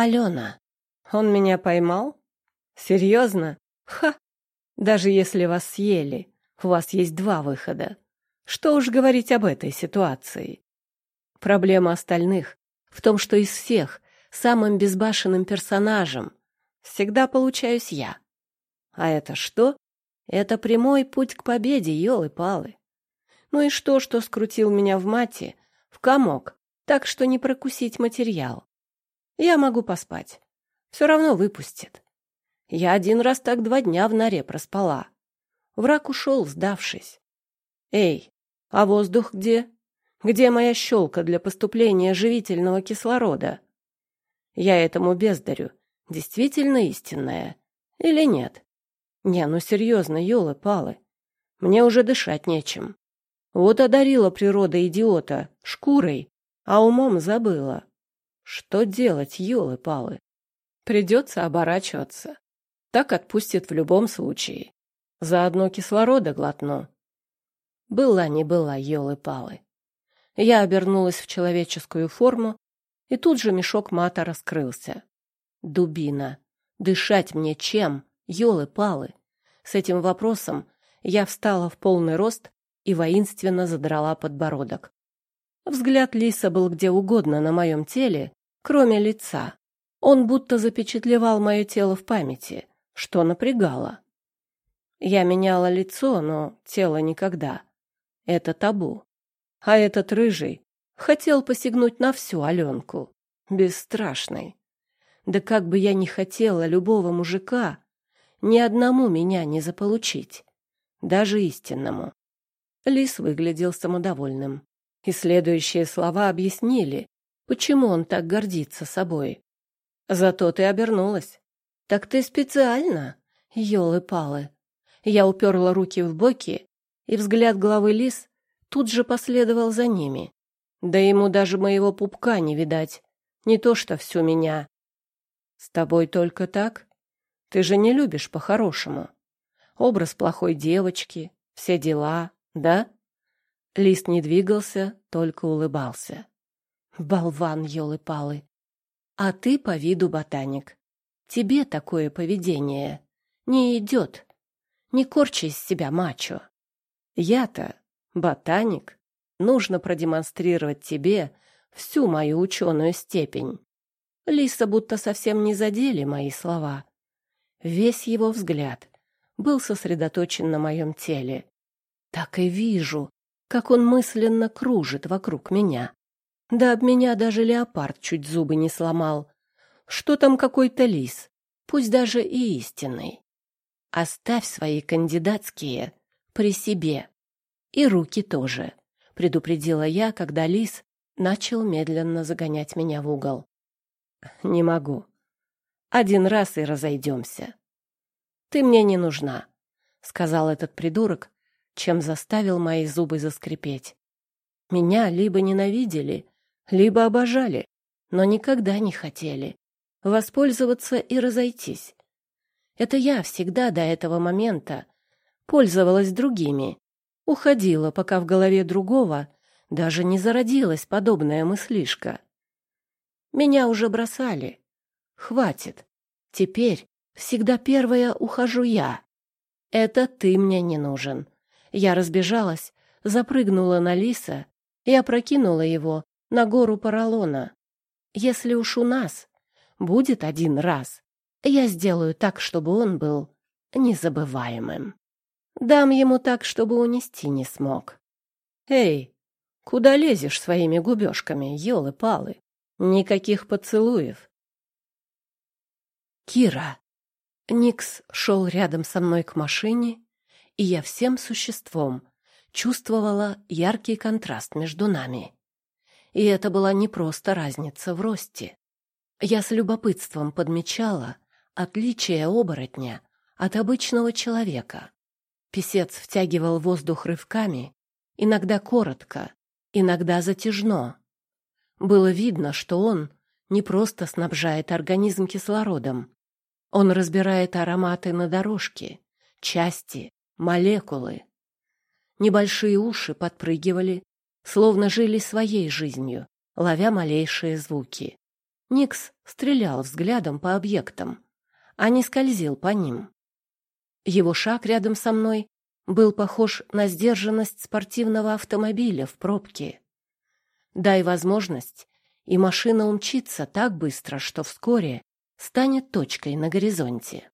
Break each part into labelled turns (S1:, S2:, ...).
S1: Алена. Он меня поймал? Серьезно? Ха! Даже если вас съели, у вас есть два выхода. Что уж говорить об этой ситуации. Проблема остальных в том, что из всех самым безбашенным персонажем всегда получаюсь я. А это что? Это прямой путь к победе, елы-палы. Ну и что, что скрутил меня в мате, в комок, так что не прокусить материал? Я могу поспать. Все равно выпустит. Я один раз так два дня в норе проспала. Враг ушел, сдавшись. Эй, а воздух где? Где моя щелка для поступления живительного кислорода? Я этому бездарю. Действительно истинная. Или нет? Не, ну серьезно, елы-палы. Мне уже дышать нечем. Вот одарила природа идиота шкурой, а умом забыла. Что делать, елы-палы? Придется оборачиваться. Так отпустит в любом случае. Заодно кислорода глотну. Была не была, елы-палы. Я обернулась в человеческую форму, и тут же мешок мата раскрылся. Дубина. Дышать мне чем? Елы-палы. С этим вопросом я встала в полный рост и воинственно задрала подбородок. Взгляд Лиса был где угодно на моем теле, кроме лица. Он будто запечатлевал мое тело в памяти, что напрягало. Я меняла лицо, но тело никогда. Это табу. А этот рыжий хотел посягнуть на всю Аленку. Бесстрашный. Да как бы я ни хотела любого мужика, ни одному меня не заполучить. Даже истинному. Лис выглядел самодовольным. И следующие слова объяснили, Почему он так гордится собой? Зато ты обернулась. Так ты специально? Ёлы-палы. Я уперла руки в боки, и взгляд главы лис тут же последовал за ними. Да ему даже моего пупка не видать. Не то что всю меня. С тобой только так? Ты же не любишь по-хорошему. Образ плохой девочки, все дела, да? Лист не двигался, только улыбался. Болван, елы-палы. А ты по виду ботаник. Тебе такое поведение не идет. Не корчи из себя мачо. Я-то ботаник. Нужно продемонстрировать тебе всю мою ученую степень. Лиса будто совсем не задели мои слова. Весь его взгляд был сосредоточен на моем теле. Так и вижу, как он мысленно кружит вокруг меня. Да об меня даже леопард чуть зубы не сломал. Что там какой-то лис, пусть даже и истинный. Оставь свои кандидатские при себе. И руки тоже, предупредила я, когда лис начал медленно загонять меня в угол. Не могу. Один раз и разойдемся. Ты мне не нужна, сказал этот придурок, чем заставил мои зубы заскрипеть. Меня либо ненавидели, либо обожали, но никогда не хотели воспользоваться и разойтись. Это я всегда до этого момента пользовалась другими, уходила, пока в голове другого даже не зародилась подобная мыслишка. Меня уже бросали. Хватит. Теперь всегда первая ухожу я. Это ты мне не нужен. Я разбежалась, запрыгнула на лиса и опрокинула его на гору поролона. Если уж у нас будет один раз, я сделаю так, чтобы он был незабываемым. Дам ему так, чтобы унести не смог. Эй, куда лезешь своими губежками, елы-палы? Никаких поцелуев. Кира. Никс шел рядом со мной к машине, и я всем существом чувствовала яркий контраст между нами. И это была не просто разница в росте. Я с любопытством подмечала отличие оборотня от обычного человека. Песец втягивал воздух рывками, иногда коротко, иногда затяжно. Было видно, что он не просто снабжает организм кислородом. Он разбирает ароматы на дорожке, части, молекулы. Небольшие уши подпрыгивали, словно жили своей жизнью, ловя малейшие звуки. Никс стрелял взглядом по объектам, а не скользил по ним. Его шаг рядом со мной был похож на сдержанность спортивного автомобиля в пробке. Дай возможность, и машина умчится так быстро, что вскоре станет точкой на горизонте.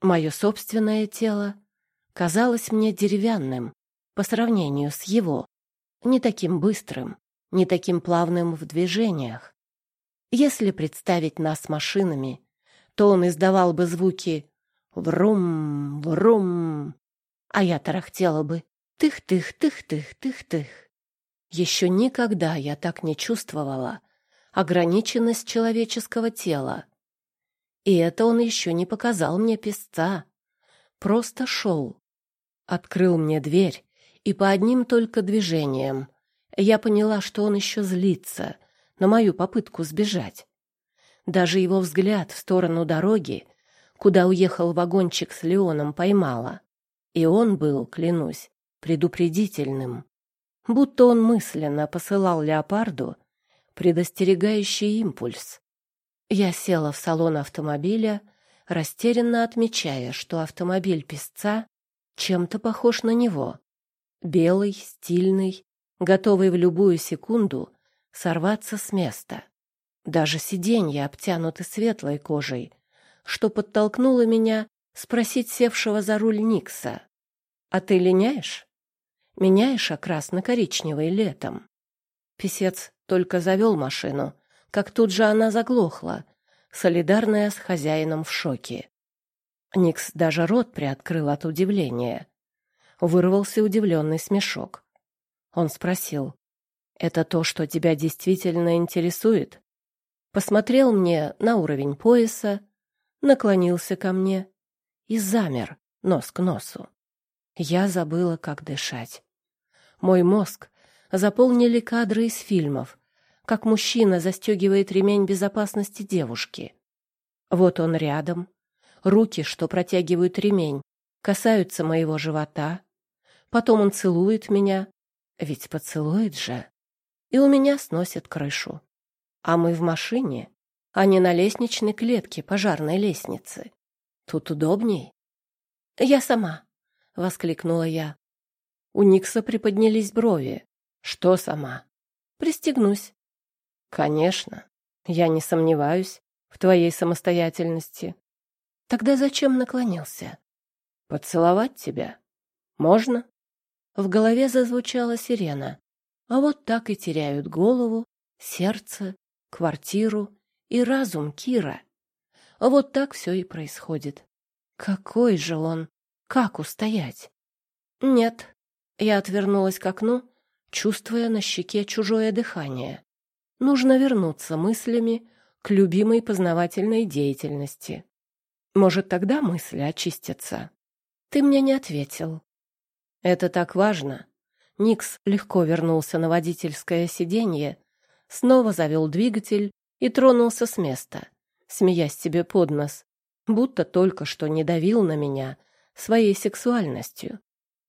S1: Мое собственное тело казалось мне деревянным по сравнению с его, не таким быстрым, не таким плавным в движениях. Если представить нас машинами, то он издавал бы звуки «врум, врум», а я тарахтела бы «тых-тых-тых-тых-тых-тых». Еще никогда я так не чувствовала ограниченность человеческого тела. И это он еще не показал мне песца. Просто шел. Открыл мне дверь, и по одним только движениям я поняла, что он еще злится на мою попытку сбежать. Даже его взгляд в сторону дороги, куда уехал вагончик с Леоном, поймала. И он был, клянусь, предупредительным. Будто он мысленно посылал леопарду предостерегающий импульс. Я села в салон автомобиля, растерянно отмечая, что автомобиль песца чем-то похож на него. Белый, стильный, готовый в любую секунду сорваться с места. Даже сиденья обтянуты светлой кожей, что подтолкнуло меня спросить севшего за руль Никса. «А ты линяешь? Меняешь окрас на коричневый летом?» Песец только завел машину, как тут же она заглохла, солидарная с хозяином в шоке. Никс даже рот приоткрыл от удивления. Вырвался удивленный смешок. Он спросил, «Это то, что тебя действительно интересует?» Посмотрел мне на уровень пояса, наклонился ко мне и замер нос к носу. Я забыла, как дышать. Мой мозг заполнили кадры из фильмов, как мужчина застегивает ремень безопасности девушки. Вот он рядом, руки, что протягивают ремень, касаются моего живота, потом он целует меня, ведь поцелует же, и у меня сносит крышу. А мы в машине, а не на лестничной клетке пожарной лестницы. Тут удобней. «Я сама», — воскликнула я. У Никса приподнялись брови. Что сама? Пристегнусь. Конечно. Я не сомневаюсь в твоей самостоятельности. Тогда зачем наклонился? Поцеловать тебя? Можно? В голове зазвучала сирена. А вот так и теряют голову, сердце, квартиру и разум Кира. А вот так все и происходит. Какой же он? Как устоять? Нет. Я отвернулась к окну чувствуя на щеке чужое дыхание. Нужно вернуться мыслями к любимой познавательной деятельности. Может, тогда мысли очистятся. Ты мне не ответил. Это так важно. Никс легко вернулся на водительское сиденье, снова завел двигатель и тронулся с места, смеясь себе под нос, будто только что не давил на меня своей сексуальностью,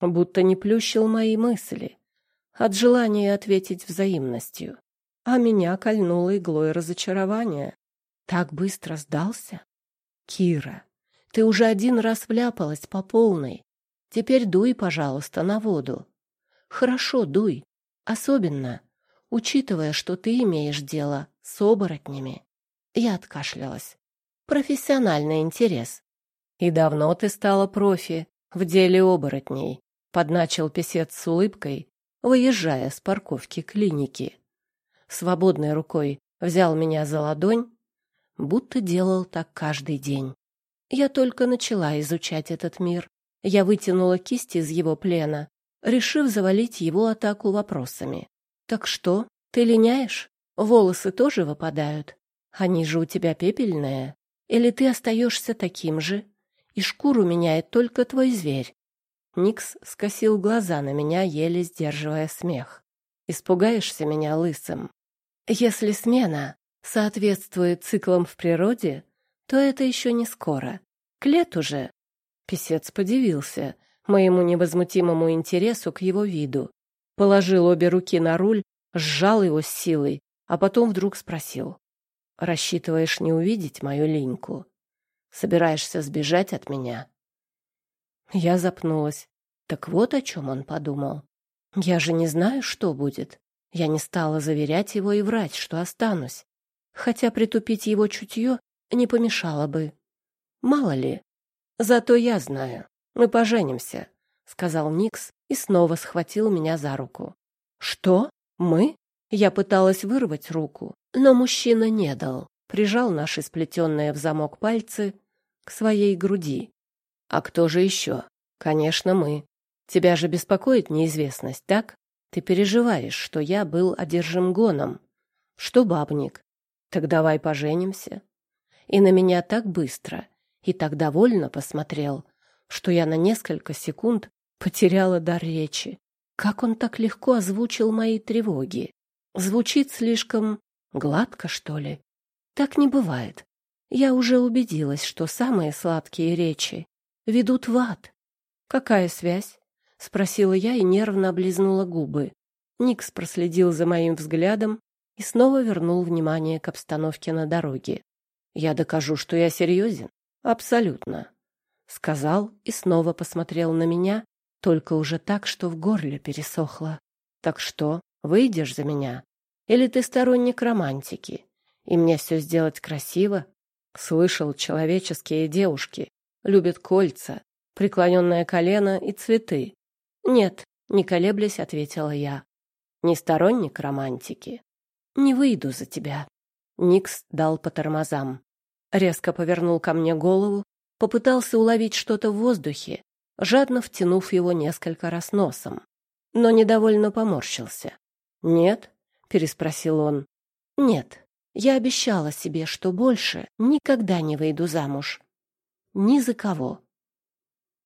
S1: будто не плющил мои мысли, от желания ответить взаимностью, а меня кольнуло иглой разочарования. Так быстро сдался? Кира, ты уже один раз вляпалась по полной. Теперь дуй, пожалуйста, на воду. Хорошо, дуй. Особенно, учитывая, что ты имеешь дело с оборотнями. Я откашлялась. Профессиональный интерес. И давно ты стала профи в деле оборотней, подначил писец с улыбкой, выезжая с парковки клиники. Свободной рукой взял меня за ладонь, будто делал так каждый день. Я только начала изучать этот мир. Я вытянула кисть из его плена, решив завалить его атаку вопросами. «Так что, ты линяешь? Волосы тоже выпадают? Они же у тебя пепельные. Или ты остаешься таким же, и шкуру меняет только твой зверь?» Никс скосил глаза на меня, еле сдерживая смех. «Испугаешься меня лысым?» «Если смена соответствует циклам в природе, то это еще не скоро. К лету же!» Песец подивился моему невозмутимому интересу к его виду. Положил обе руки на руль, сжал его с силой, а потом вдруг спросил. Рассчитываешь не увидеть мою линьку? Собираешься сбежать от меня?» Я запнулась. Так вот о чем он подумал. Я же не знаю, что будет. Я не стала заверять его и врать, что останусь. Хотя притупить его чутье не помешало бы. Мало ли. Зато я знаю. Мы поженимся, — сказал Никс и снова схватил меня за руку. Что? Мы? Я пыталась вырвать руку, но мужчина не дал. Прижал наши сплетенные в замок пальцы к своей груди. А кто же еще? Конечно, мы. Тебя же беспокоит неизвестность, так? Ты переживаешь, что я был одержим гоном, что бабник. Так давай поженимся. И на меня так быстро и так довольно посмотрел, что я на несколько секунд потеряла дар речи. Как он так легко озвучил мои тревоги? Звучит слишком гладко, что ли? Так не бывает. Я уже убедилась, что самые сладкие речи ведут в ад. Какая связь? — спросила я и нервно облизнула губы. Никс проследил за моим взглядом и снова вернул внимание к обстановке на дороге. «Я докажу, что я серьезен. Абсолютно», — сказал и снова посмотрел на меня, только уже так, что в горле пересохло. «Так что, выйдешь за меня? Или ты сторонник романтики, и мне все сделать красиво?» Слышал, человеческие девушки любят кольца, преклоненное колено и цветы. «Нет», — не колеблясь, ответила я. «Не сторонник романтики. Не выйду за тебя». Никс дал по тормозам. Резко повернул ко мне голову, попытался уловить что-то в воздухе, жадно втянув его несколько раз носом, но недовольно поморщился. «Нет?» — переспросил он. «Нет, я обещала себе, что больше никогда не выйду замуж. Ни за кого.